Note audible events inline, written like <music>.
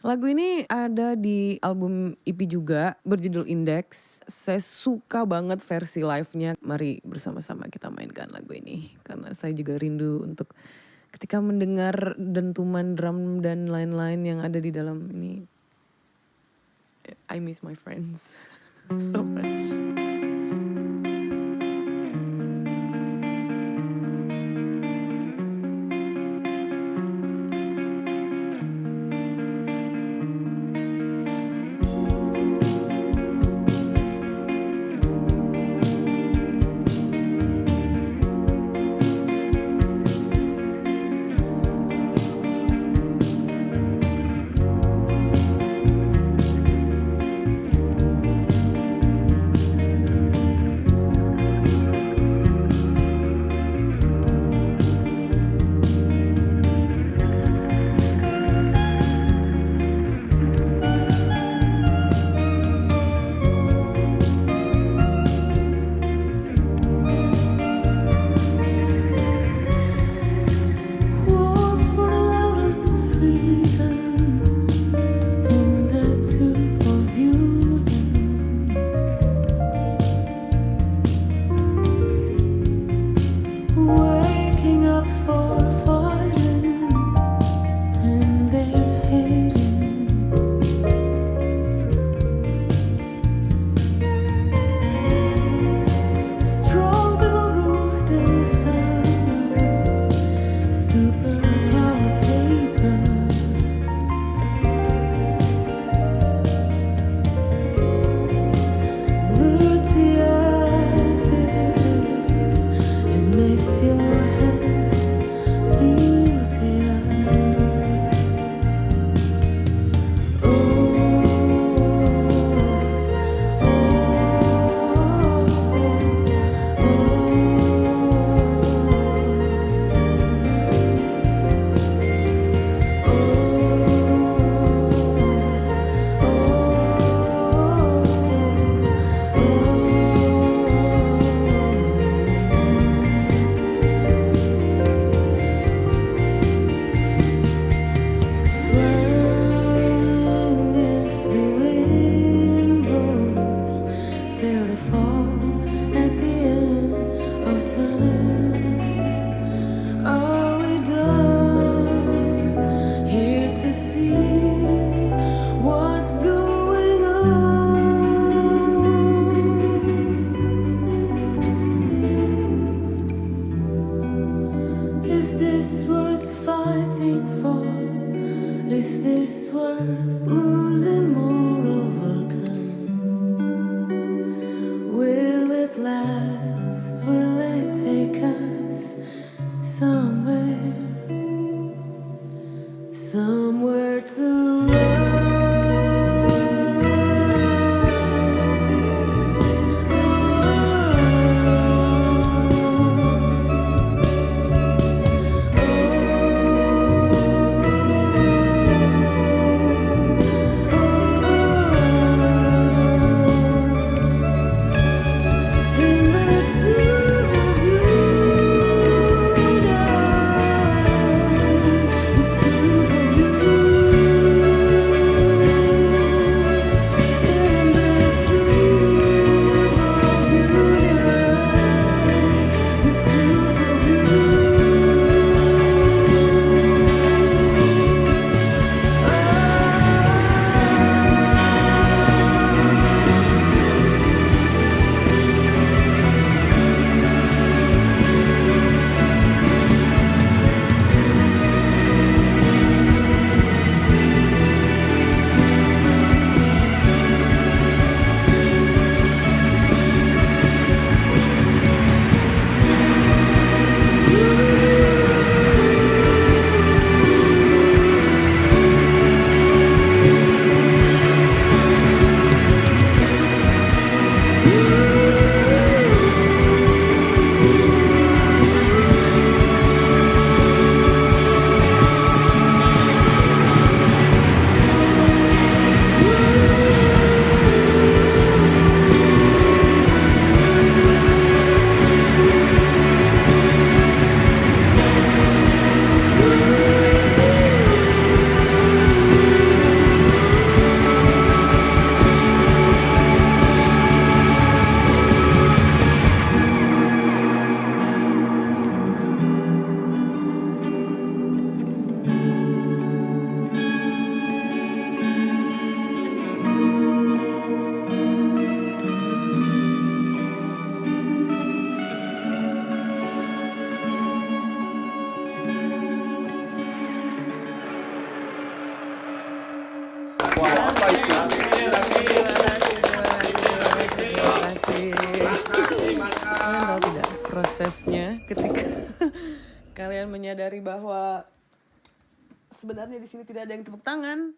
Lagu ini ada di album EP juga berjudul Index. Saya suka banget versi live-nya. Mari bersama-sama kita mainkan lagu ini. Karena saya juga rindu untuk ketika mendengar dentuman drum dan lain-lain yang ada di dalam ini. I miss my friends <laughs> so much. Fighting for? Is this worth losing more overcome? Will it last? Will it take us somewhere? Somewhere to In kalian menyadari bahwa sebenarnya di sini tidak ada yang tepuk tangan